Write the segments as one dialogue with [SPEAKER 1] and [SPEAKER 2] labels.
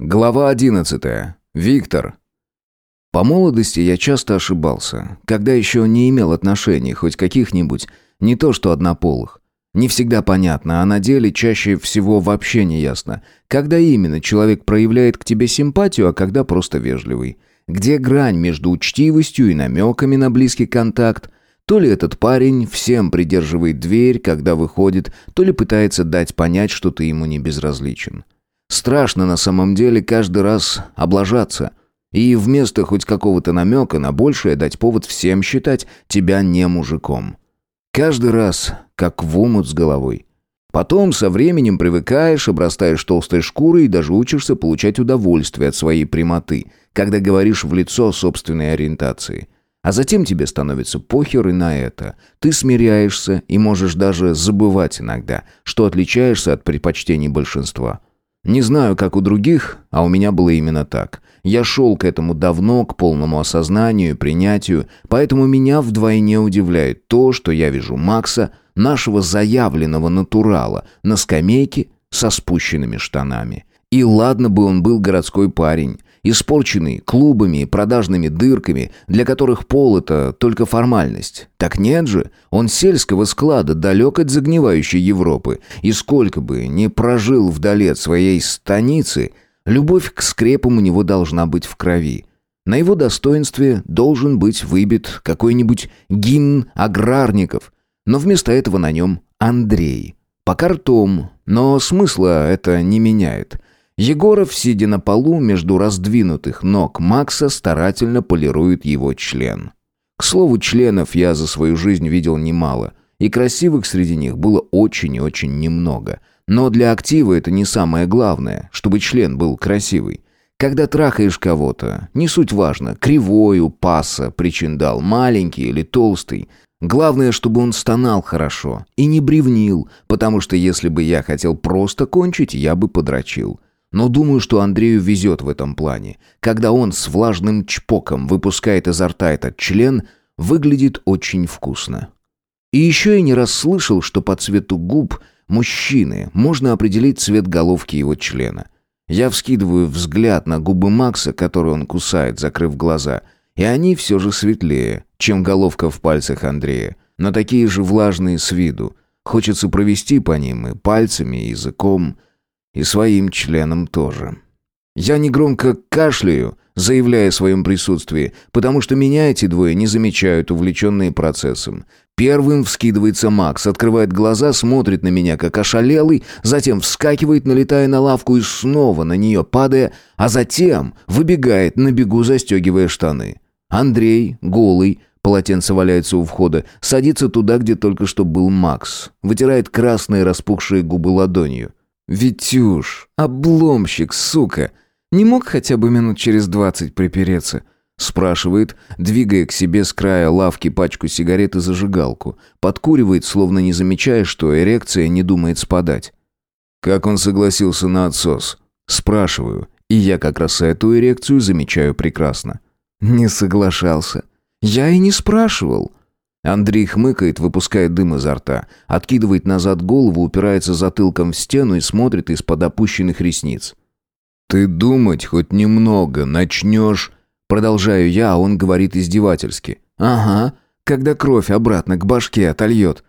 [SPEAKER 1] Глава 11. Виктор. По молодости я часто ошибался, когда еще не имел отношений, хоть каких-нибудь, не то что однополых. Не всегда понятно, а на деле чаще всего вообще не ясно, когда именно человек проявляет к тебе симпатию, а когда просто вежливый. Где грань между учтивостью и намеками на близкий контакт? То ли этот парень всем придерживает дверь, когда выходит, то ли пытается дать понять, что ты ему не безразличен. Страшно на самом деле каждый раз облажаться. И вместо хоть какого-то намека на большее дать повод всем считать тебя не мужиком. Каждый раз, как в омут с головой. Потом со временем привыкаешь, обрастаешь толстой шкурой и даже учишься получать удовольствие от своей прямоты, когда говоришь в лицо собственной ориентации. А затем тебе становится похер и на это. Ты смиряешься и можешь даже забывать иногда, что отличаешься от предпочтений большинства. Не знаю, как у других, а у меня было именно так. Я шел к этому давно, к полному осознанию и принятию, поэтому меня вдвойне удивляет то, что я вижу Макса, нашего заявленного натурала, на скамейке со спущенными штанами. И ладно бы он был городской парень, испорченный клубами и продажными дырками, для которых пол — это только формальность. Так нет же, он сельского склада, далек от загнивающей Европы, и сколько бы ни прожил вдали от своей станицы, любовь к скрепам у него должна быть в крови. На его достоинстве должен быть выбит какой-нибудь гимн аграрников, но вместо этого на нем Андрей. Пока ртом, но смысла это не меняет — Егоров, сидя на полу между раздвинутых ног Макса, старательно полирует его член. К слову, членов я за свою жизнь видел немало, и красивых среди них было очень и очень немного. Но для актива это не самое главное, чтобы член был красивый. Когда трахаешь кого-то, не суть важно, кривой у паса, причиндал, маленький или толстый. Главное, чтобы он стонал хорошо и не бревнил, потому что если бы я хотел просто кончить, я бы подрочил. Но думаю, что Андрею везет в этом плане. Когда он с влажным чпоком выпускает изо рта этот член, выглядит очень вкусно. И еще я не раз слышал, что по цвету губ мужчины можно определить цвет головки его члена. Я вскидываю взгляд на губы Макса, которые он кусает, закрыв глаза, и они все же светлее, чем головка в пальцах Андрея, но такие же влажные с виду. Хочется провести по ним и пальцами, и языком – и своим членам тоже. Я негромко кашляю, заявляя о своем присутствии, потому что меня эти двое не замечают, увлеченные процессом. Первым вскидывается Макс, открывает глаза, смотрит на меня как ошалелый, затем вскакивает, налетая на лавку и снова на нее падая, а затем выбегает на бегу, застегивая штаны. Андрей, голый, полотенце валяется у входа, садится туда, где только что был Макс, вытирает красные распухшие губы ладонью. «Витюш, обломщик, сука! Не мог хотя бы минут через двадцать припереться?» Спрашивает, двигая к себе с края лавки пачку сигарет и зажигалку. Подкуривает, словно не замечая, что эрекция не думает спадать. «Как он согласился на отсос?» Спрашиваю, и я как раз эту эрекцию замечаю прекрасно. «Не соглашался. Я и не спрашивал». Андрей хмыкает, выпускает дым изо рта, откидывает назад голову, упирается затылком в стену и смотрит из-под опущенных ресниц. «Ты думать хоть немного начнешь...» Продолжаю я, а он говорит издевательски. «Ага, когда кровь обратно к башке отольет».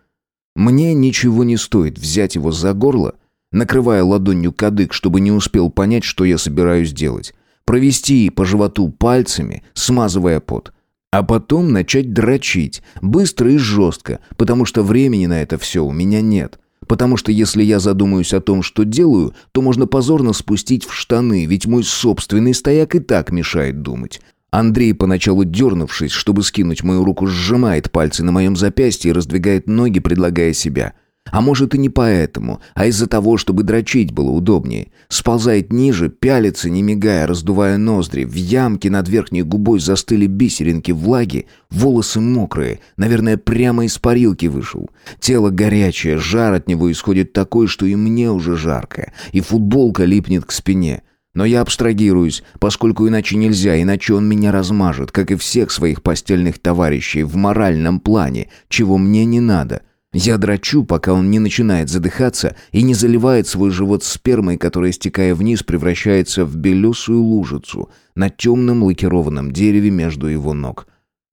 [SPEAKER 1] Мне ничего не стоит взять его за горло, накрывая ладонью кадык, чтобы не успел понять, что я собираюсь делать. Провести по животу пальцами, смазывая пот. А потом начать дрочить, быстро и жестко, потому что времени на это все у меня нет. Потому что если я задумаюсь о том, что делаю, то можно позорно спустить в штаны, ведь мой собственный стояк и так мешает думать. Андрей, поначалу дернувшись, чтобы скинуть мою руку, сжимает пальцы на моем запястье и раздвигает ноги, предлагая себя. А может и не поэтому, а из-за того, чтобы дрочить было удобнее. Сползает ниже, пялится, не мигая, раздувая ноздри. В ямке над верхней губой застыли бисеринки влаги, волосы мокрые, наверное, прямо из парилки вышел. Тело горячее, жар от него исходит такой, что и мне уже жарко, и футболка липнет к спине. Но я абстрагируюсь, поскольку иначе нельзя, иначе он меня размажет, как и всех своих постельных товарищей, в моральном плане, чего мне не надо — Я драчу, пока он не начинает задыхаться и не заливает свой живот спермой, которая, стекая вниз, превращается в белесую лужицу на темном лакированном дереве между его ног.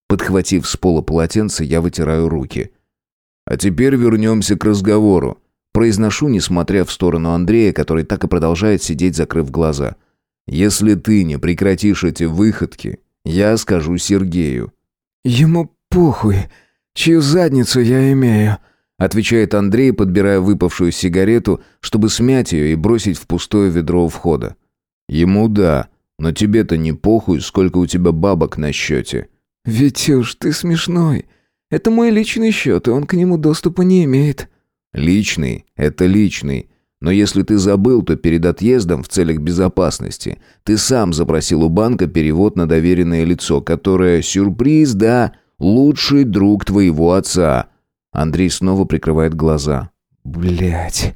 [SPEAKER 1] Подхватив с пола полотенце, я вытираю руки. «А теперь вернемся к разговору», произношу, несмотря в сторону Андрея, который так и продолжает сидеть, закрыв глаза. «Если ты не прекратишь эти выходки, я скажу Сергею».
[SPEAKER 2] «Ему похуй, чью задницу я имею»,
[SPEAKER 1] отвечает Андрей, подбирая выпавшую сигарету, чтобы смять ее и бросить в пустое ведро у входа. Ему да, но тебе-то не похуй, сколько у тебя бабок на счете.
[SPEAKER 2] «Витюш, ты смешной. Это мой личный счет, и он к нему доступа не имеет».
[SPEAKER 1] «Личный — это личный. Но если ты забыл, то перед отъездом в целях безопасности ты сам запросил у банка перевод на доверенное лицо, которое, сюрприз, да, лучший друг твоего отца». Андрей снова прикрывает глаза.
[SPEAKER 2] Блять.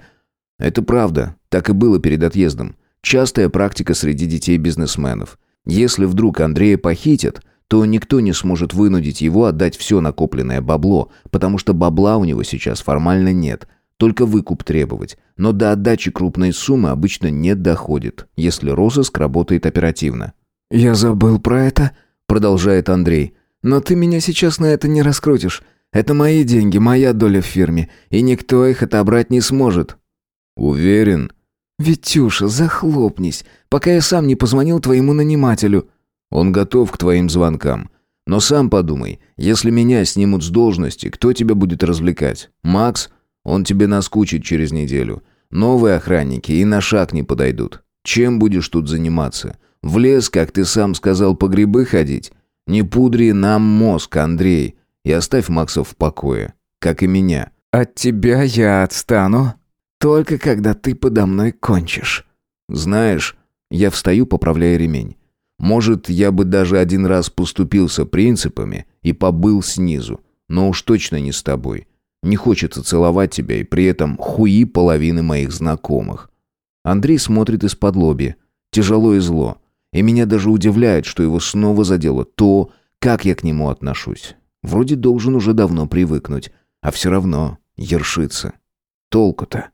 [SPEAKER 1] Это правда. Так и было перед отъездом. Частая практика среди детей бизнесменов. Если вдруг Андрея похитят, то никто не сможет вынудить его отдать все накопленное бабло, потому что бабла у него сейчас формально нет, только выкуп требовать. Но до отдачи крупной суммы обычно не доходит, если розыск работает оперативно.
[SPEAKER 2] «Я забыл про это», — продолжает Андрей. «Но ты меня сейчас на это не раскрутишь. Это мои деньги, моя доля в фирме, и никто их отобрать не сможет».
[SPEAKER 1] «Уверен?»
[SPEAKER 2] «Витюша, захлопнись, пока я сам не позвонил твоему нанимателю».
[SPEAKER 1] «Он готов к твоим звонкам. Но сам подумай, если меня снимут с должности, кто тебя будет развлекать? Макс? Он тебе наскучит через неделю. Новые охранники и на шаг не подойдут. Чем будешь тут заниматься? В лес, как ты сам сказал, по грибы ходить? Не пудри нам мозг, Андрей и оставь Макса в покое, как и меня».
[SPEAKER 2] «От тебя я отстану, только когда ты подо мной кончишь».
[SPEAKER 1] «Знаешь, я встаю, поправляя ремень. Может, я бы даже один раз поступился принципами и побыл снизу, но уж точно не с тобой. Не хочется целовать тебя и при этом хуи половины моих знакомых». Андрей смотрит из-под лоби, тяжело и зло, и меня даже удивляет, что его снова задело то, как я к нему отношусь. Вроде должен уже давно привыкнуть, а все равно ершится. Толку-то?